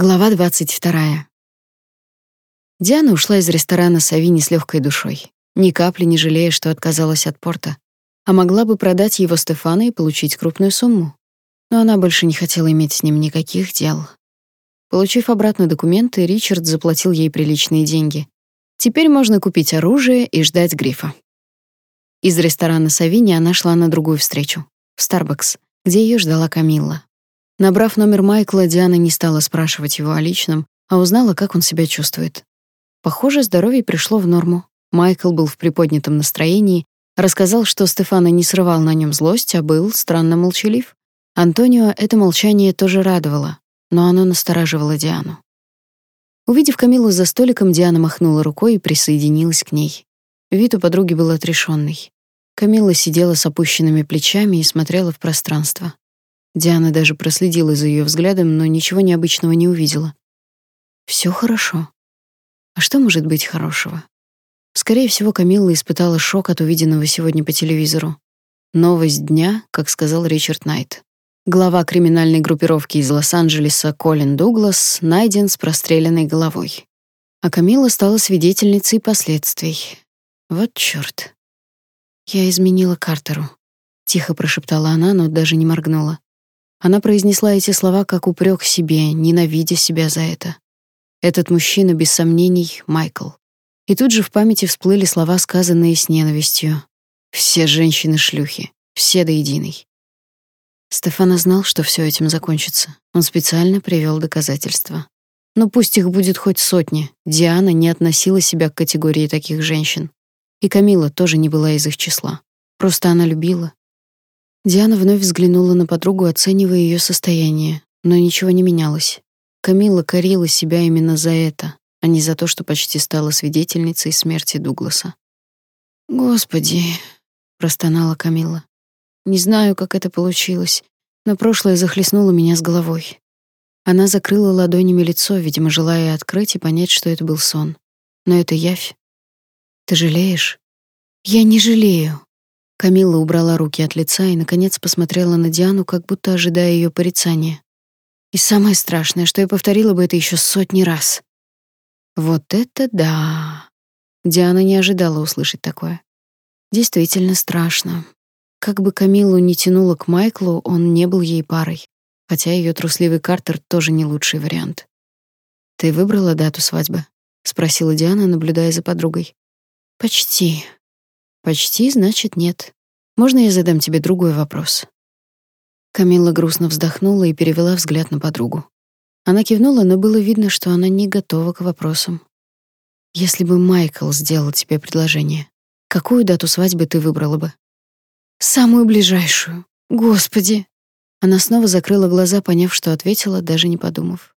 Глава 22. Диана ушла из ресторана Савини с легкой душой, ни капли не жалея, что отказалась от порта, а могла бы продать его Стефану и получить крупную сумму. Но она больше не хотела иметь с ним никаких дел. Получив обратно документы, Ричард заплатил ей приличные деньги. Теперь можно купить оружие и ждать грифа. Из ресторана Савини она шла на другую встречу, в Starbucks, где ее ждала Камилла. Набрав номер Майкла, Диана не стала спрашивать его о личном, а узнала, как он себя чувствует. Похоже, здоровье пришло в норму. Майкл был в приподнятом настроении, рассказал, что Стефана не срывал на нем злость, а был странно молчалив. Антонио это молчание тоже радовало, но оно настораживало Диану. Увидев Камилу за столиком, Диана махнула рукой и присоединилась к ней. Вид у подруги был отрешенный. Камила сидела с опущенными плечами и смотрела в пространство. Диана даже проследила за ее взглядом, но ничего необычного не увидела. Все хорошо. А что может быть хорошего? Скорее всего, Камилла испытала шок от увиденного сегодня по телевизору. Новость дня, как сказал Ричард Найт. Глава криминальной группировки из Лос-Анджелеса Колин Дуглас найден с простреленной головой. А Камилла стала свидетельницей последствий. Вот чёрт. Я изменила Картеру, тихо прошептала она, но даже не моргнула. Она произнесла эти слова как упрек себе, ненавидя себя за это. Этот мужчина, без сомнений, Майкл. И тут же в памяти всплыли слова, сказанные с ненавистью. «Все женщины шлюхи, все до единой». Стефана знал, что все этим закончится. Он специально привел доказательства. Но пусть их будет хоть сотни, Диана не относила себя к категории таких женщин. И Камила тоже не была из их числа. Просто она любила, Диана вновь взглянула на подругу, оценивая ее состояние, но ничего не менялось. Камила корила себя именно за это, а не за то, что почти стала свидетельницей смерти Дугласа. «Господи», — простонала Камила. «Не знаю, как это получилось, но прошлое захлестнуло меня с головой». Она закрыла ладонями лицо, видимо, желая открыть и понять, что это был сон. Но это явь. «Ты жалеешь?» «Я не жалею», Камилла убрала руки от лица и наконец посмотрела на Диану, как будто ожидая ее порицания. И самое страшное, что я повторила бы это еще сотни раз. Вот это да. Диана не ожидала услышать такое. Действительно страшно. Как бы Камилу не тянуло к Майклу, он не был ей парой, хотя ее трусливый Картер тоже не лучший вариант. Ты выбрала дату свадьбы? спросила Диана, наблюдая за подругой. Почти, Почти, значит, нет. Можно я задам тебе другой вопрос? Камилла грустно вздохнула и перевела взгляд на подругу. Она кивнула, но было видно, что она не готова к вопросам. Если бы Майкл сделал тебе предложение, какую дату свадьбы ты выбрала бы? Самую ближайшую. Господи. Она снова закрыла глаза, поняв, что ответила, даже не подумав.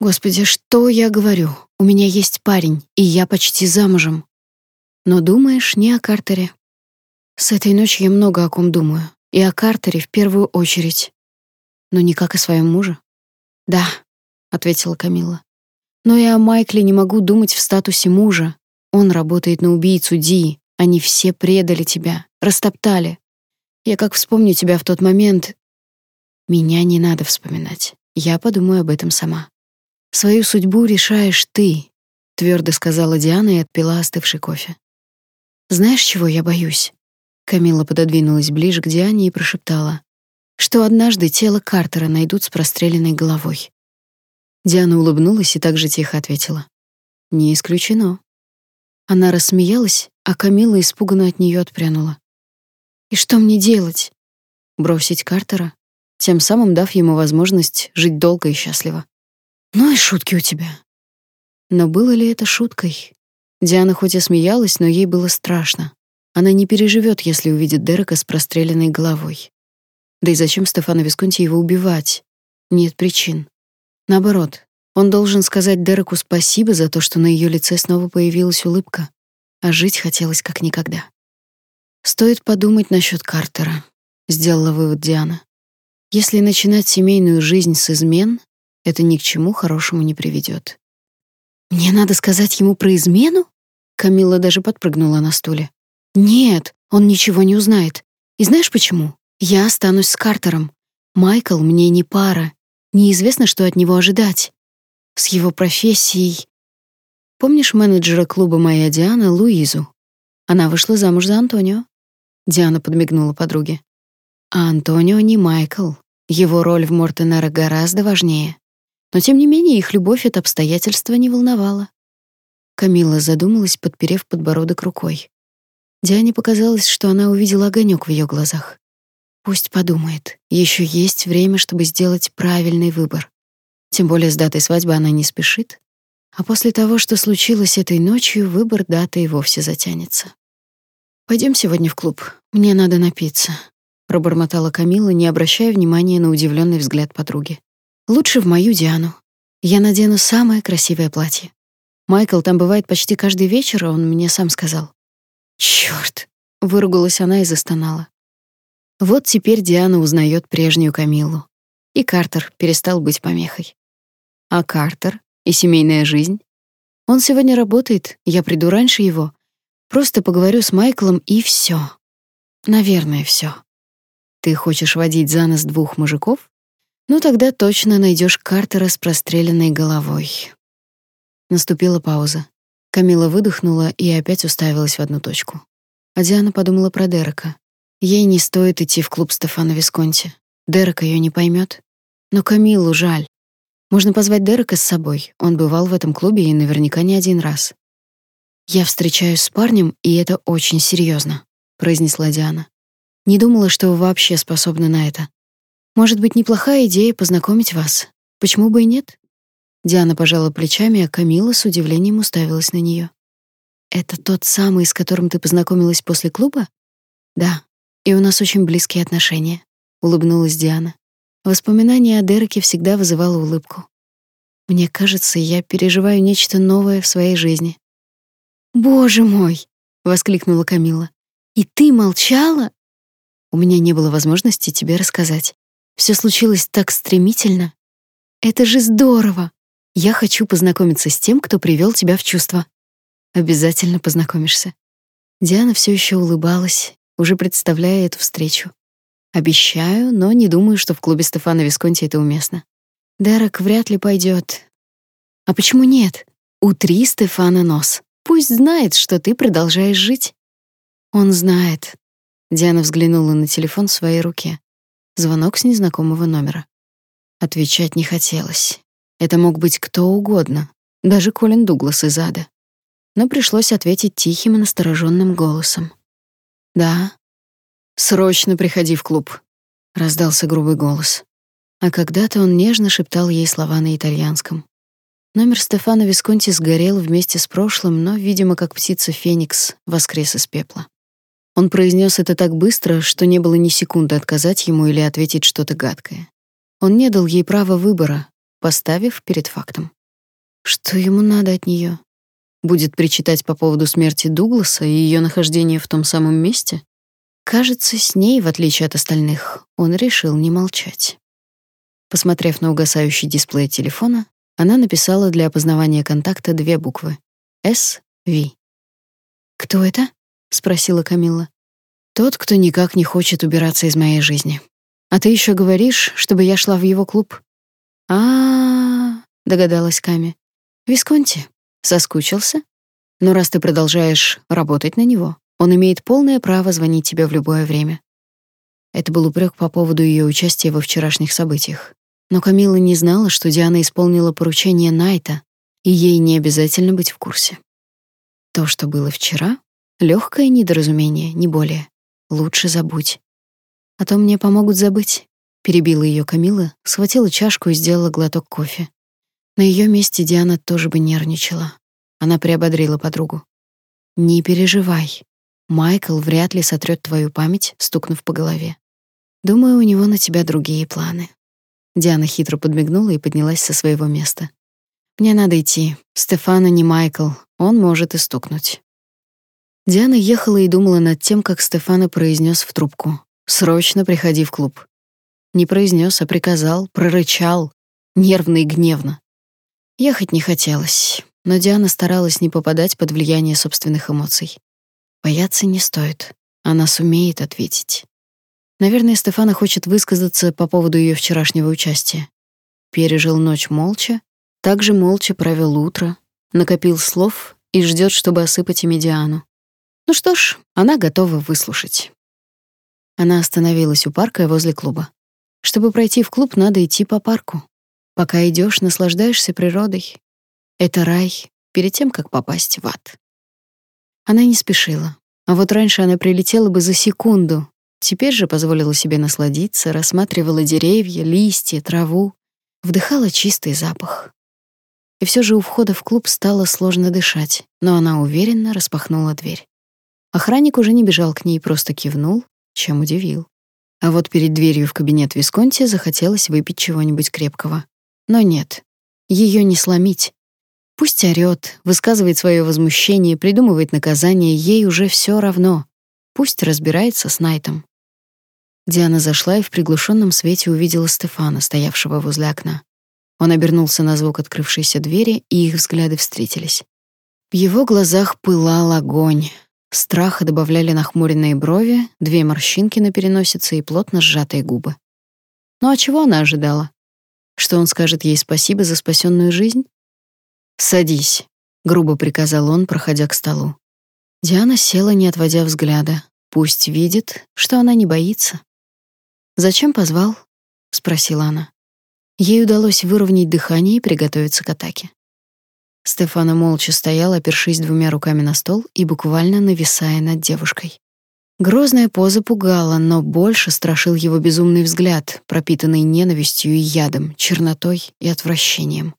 Господи, что я говорю? У меня есть парень, и я почти замужем. Но думаешь не о Картере. С этой ночи я много о ком думаю, и о Картере в первую очередь. Но не как о своем муже. Да, ответила Камила. Но и о Майкле не могу думать в статусе мужа. Он работает на убийцу Ди. Они все предали тебя, растоптали. Я как вспомню тебя в тот момент. Меня не надо вспоминать. Я подумаю об этом сама. Свою судьбу решаешь ты, твердо сказала Диана и отпила остывший кофе. Знаешь, чего я боюсь? Камила пододвинулась ближе к Диане и прошептала, что однажды тело Картера найдут с простреленной головой. Диана улыбнулась и также тихо ответила: "Не исключено". Она рассмеялась, а Камила испуганно от нее отпрянула. "И что мне делать? Бросить Картера, тем самым дав ему возможность жить долго и счастливо?" "Ну и шутки у тебя". Но было ли это шуткой? Диана хоть и смеялась, но ей было страшно. Она не переживет, если увидит Дерека с простреленной головой. Да и зачем Стефану Висконти его убивать? Нет причин. Наоборот, он должен сказать Дереку спасибо за то, что на ее лице снова появилась улыбка, а жить хотелось как никогда. Стоит подумать насчет Картера, сделала вывод Диана. Если начинать семейную жизнь с измен, это ни к чему хорошему не приведет. Мне надо сказать ему про измену? Камила даже подпрыгнула на стуле. Нет, он ничего не узнает. И знаешь почему? Я останусь с Картером. Майкл мне не пара. Неизвестно, что от него ожидать. с его профессией. Помнишь менеджера клуба «Моя Диана» Луизу? Она вышла замуж за Антонио. Диана подмигнула подруге. А Антонио не Майкл. Его роль в Мортенера гораздо важнее. Но тем не менее их любовь от обстоятельства не волновала. Камила задумалась, подперев подбородок рукой. Диане показалось, что она увидела огонек в ее глазах. Пусть подумает. Еще есть время, чтобы сделать правильный выбор. Тем более с датой свадьбы она не спешит. А после того, что случилось этой ночью, выбор даты и вовсе затянется. Пойдем сегодня в клуб. Мне надо напиться, пробормотала Камила, не обращая внимания на удивленный взгляд подруги. Лучше в мою Диану. Я надену самое красивое платье. Майкл там бывает почти каждый вечер, он мне сам сказал. Чёрт, выругалась она и застонала. Вот теперь Диана узнает прежнюю Камилу. И Картер перестал быть помехой. А Картер и семейная жизнь? Он сегодня работает, я приду раньше его. Просто поговорю с Майклом и все. Наверное, все. Ты хочешь водить за нос двух мужиков? Ну тогда точно найдешь Картера с простреленной головой. Наступила пауза. Камила выдохнула и опять уставилась в одну точку. А Диана подумала про Дерека. Ей не стоит идти в клуб Стефана Висконти. Дерек ее не поймет. Но Камилу жаль. Можно позвать Дерека с собой. Он бывал в этом клубе и наверняка не один раз. Я встречаюсь с парнем, и это очень серьезно, произнесла Диана. Не думала, что вы вообще способны на это. Может быть, неплохая идея познакомить вас. Почему бы и нет? Диана пожала плечами, а Камила с удивлением уставилась на нее. Это тот самый, с которым ты познакомилась после клуба? Да. И у нас очень близкие отношения, улыбнулась Диана. Воспоминание о Дереке всегда вызывало улыбку. Мне кажется, я переживаю нечто новое в своей жизни. Боже мой, воскликнула Камила. И ты молчала? У меня не было возможности тебе рассказать. Все случилось так стремительно. Это же здорово. Я хочу познакомиться с тем, кто привел тебя в чувство. Обязательно познакомишься. Диана все еще улыбалась, уже представляя эту встречу. Обещаю, но не думаю, что в клубе Стефана Висконти это уместно. Дерек вряд ли пойдет. А почему нет? Утри Стефана нос. Пусть знает, что ты продолжаешь жить. Он знает. Диана взглянула на телефон в своей руке. Звонок с незнакомого номера. Отвечать не хотелось. Это мог быть кто угодно, даже Колин Дуглас из ада. Но пришлось ответить тихим и настороженным голосом. «Да, «Срочно приходи в клуб», — раздался грубый голос. А когда-то он нежно шептал ей слова на итальянском. Номер Стефана Висконти сгорел вместе с прошлым, но, видимо, как птица Феникс, воскрес из пепла. Он произнес это так быстро, что не было ни секунды отказать ему или ответить что-то гадкое. Он не дал ей права выбора, поставив перед фактом. Что ему надо от нее? Будет причитать по поводу смерти Дугласа и ее нахождения в том самом месте? Кажется, с ней, в отличие от остальных, он решил не молчать. Посмотрев на угасающий дисплей телефона, она написала для опознавания контакта две буквы «С», «В». «Кто это?» — спросила Камилла. «Тот, кто никак не хочет убираться из моей жизни. А ты еще говоришь, чтобы я шла в его клуб?» «А-а-а», догадалась Ками. «Висконти, соскучился? Но раз ты продолжаешь работать на него, он имеет полное право звонить тебе в любое время. Это был упрек по поводу ее участия во вчерашних событиях. Но Камила не знала, что Диана исполнила поручение Найта, и ей не обязательно быть в курсе. То, что было вчера, легкое недоразумение, не более. Лучше забудь. А то мне помогут забыть. Перебила ее Камила, схватила чашку и сделала глоток кофе. На ее месте Диана тоже бы нервничала. Она приободрила подругу. Не переживай. Майкл вряд ли сотрет твою память, стукнув по голове. Думаю, у него на тебя другие планы. Диана хитро подмигнула и поднялась со своего места. Мне надо идти. Стефана не Майкл, он может и стукнуть. Диана ехала и думала над тем, как Стефана произнес в трубку: "Срочно приходи в клуб". Не произнес, а приказал, прорычал, нервно и гневно. Ехать не хотелось, но Диана старалась не попадать под влияние собственных эмоций. Бояться не стоит. Она сумеет ответить. Наверное, Стефана хочет высказаться по поводу ее вчерашнего участия. Пережил ночь молча, Также молча провел утро, накопил слов и ждет, чтобы осыпать ими Диану. Ну что ж, она готова выслушать. Она остановилась у парка возле клуба. Чтобы пройти в клуб, надо идти по парку. Пока идешь, наслаждаешься природой. Это рай перед тем, как попасть в ад. Она не спешила. А вот раньше она прилетела бы за секунду. Теперь же позволила себе насладиться, рассматривала деревья, листья, траву, вдыхала чистый запах. И все же у входа в клуб стало сложно дышать, но она уверенно распахнула дверь. Охранник уже не бежал к ней, просто кивнул, чем удивил. А вот перед дверью в кабинет Висконти захотелось выпить чего-нибудь крепкого. Но нет, ее не сломить. Пусть орёт, высказывает свое возмущение, придумывает наказание, ей уже все равно. Пусть разбирается с Найтом. Диана зашла и в приглушенном свете увидела Стефана, стоявшего возле окна. Он обернулся на звук открывшейся двери, и их взгляды встретились. В его глазах пылал огонь. Страха добавляли нахмуренные брови, две морщинки на переносице и плотно сжатые губы. Ну а чего она ожидала? Что он скажет ей спасибо за спасенную жизнь? «Садись», — грубо приказал он, проходя к столу. Диана села, не отводя взгляда. Пусть видит, что она не боится. «Зачем позвал?» — спросила она. Ей удалось выровнять дыхание и приготовиться к атаке. Стефана молча стоял, опершись двумя руками на стол и буквально нависая над девушкой. Грозная поза пугала, но больше страшил его безумный взгляд, пропитанный ненавистью и ядом, чернотой и отвращением.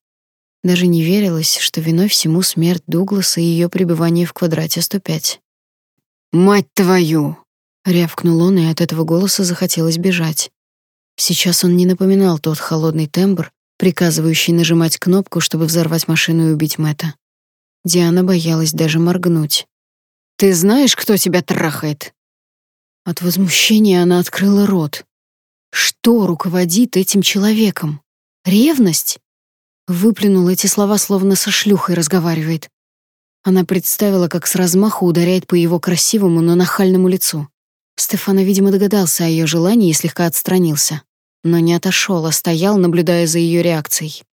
Даже не верилось, что виной всему смерть Дугласа и ее пребывание в квадрате 105. «Мать твою!» — рявкнул он, и от этого голоса захотелось бежать. Сейчас он не напоминал тот холодный тембр, приказывающий нажимать кнопку, чтобы взорвать машину и убить Мэтта. Диана боялась даже моргнуть. «Ты знаешь, кто тебя трахает?» От возмущения она открыла рот. Что руководит этим человеком? Ревность? Выплюнул эти слова, словно со шлюхой разговаривает. Она представила, как с размаху ударяет по его красивому, но нахальному лицу. Стефана, видимо, догадался о ее желании и слегка отстранился. Но не отошел, а стоял, наблюдая за ее реакцией.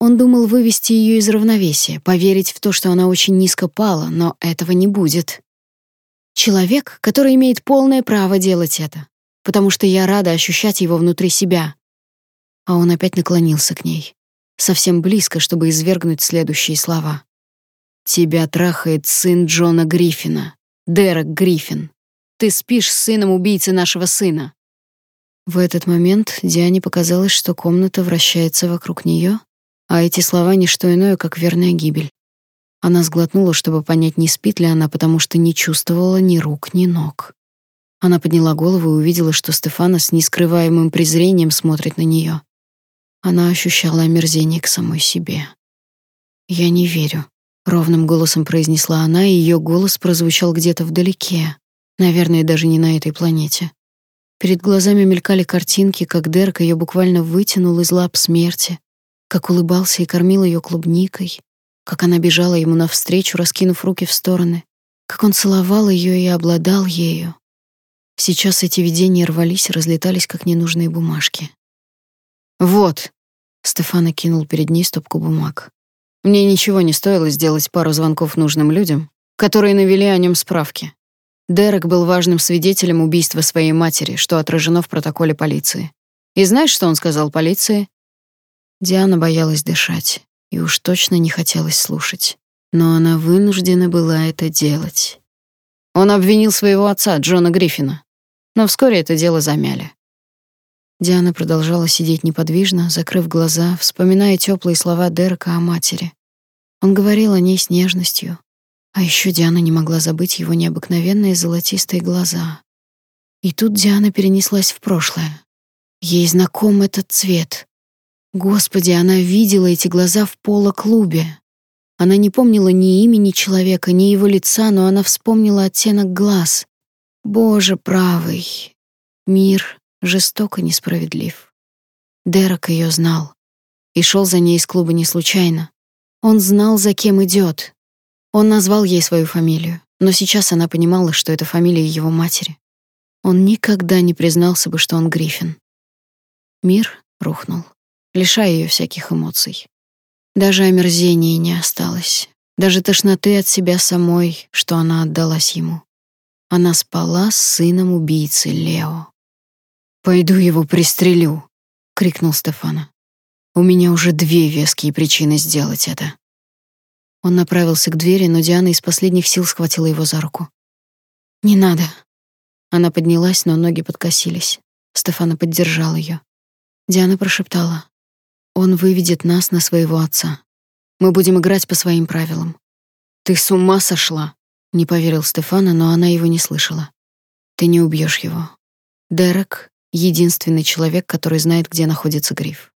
Он думал вывести ее из равновесия, поверить в то, что она очень низко пала, но этого не будет. Человек, который имеет полное право делать это, потому что я рада ощущать его внутри себя. А он опять наклонился к ней совсем близко, чтобы извергнуть следующие слова. «Тебя трахает сын Джона Гриффина, Дерек Гриффин. Ты спишь с сыном убийцы нашего сына». В этот момент Диане показалось, что комната вращается вокруг нее, а эти слова — не что иное, как верная гибель. Она сглотнула, чтобы понять, не спит ли она, потому что не чувствовала ни рук, ни ног. Она подняла голову и увидела, что Стефана с нескрываемым презрением смотрит на нее. Она ощущала омерзение к самой себе. «Я не верю», — ровным голосом произнесла она, и ее голос прозвучал где-то вдалеке, наверное, даже не на этой планете. Перед глазами мелькали картинки, как Дерк ее буквально вытянул из лап смерти, как улыбался и кормил ее клубникой, как она бежала ему навстречу, раскинув руки в стороны, как он целовал ее и обладал ею. Сейчас эти видения рвались разлетались, как ненужные бумажки. «Вот», Стефан кинул перед ней стопку бумаг. Мне ничего не стоило сделать пару звонков нужным людям, которые навели о нем справки. Дерек был важным свидетелем убийства своей матери, что отражено в протоколе полиции. И знаешь, что он сказал полиции? Диана боялась дышать и уж точно не хотелось слушать, но она вынуждена была это делать. Он обвинил своего отца, Джона Гриффина, но вскоре это дело замяли. Диана продолжала сидеть неподвижно, закрыв глаза, вспоминая теплые слова Дерека о матери. Он говорил о ней с нежностью. А еще Диана не могла забыть его необыкновенные золотистые глаза. И тут Диана перенеслась в прошлое. Ей знаком этот цвет. Господи, она видела эти глаза в поло-клубе. Она не помнила ни имени человека, ни его лица, но она вспомнила оттенок глаз. Боже правый. Мир жестоко несправедлив. Дерек ее знал и шел за ней из клуба не случайно. Он знал, за кем идет. Он назвал ей свою фамилию, но сейчас она понимала, что это фамилия его матери. Он никогда не признался бы, что он Гриффин. Мир рухнул, лишая ее всяких эмоций. Даже омерзения не осталось. Даже тошноты от себя самой, что она отдалась ему. Она спала с сыном убийцы Лео. «Пойду его пристрелю», — крикнул Стефана. «У меня уже две веские причины сделать это». Он направился к двери, но Диана из последних сил схватила его за руку. «Не надо». Она поднялась, но ноги подкосились. Стефана поддержал ее. Диана прошептала. «Он выведет нас на своего отца. Мы будем играть по своим правилам». «Ты с ума сошла?» — не поверил Стефана, но она его не слышала. «Ты не убьешь его. Дерек — единственный человек, который знает, где находится гриф.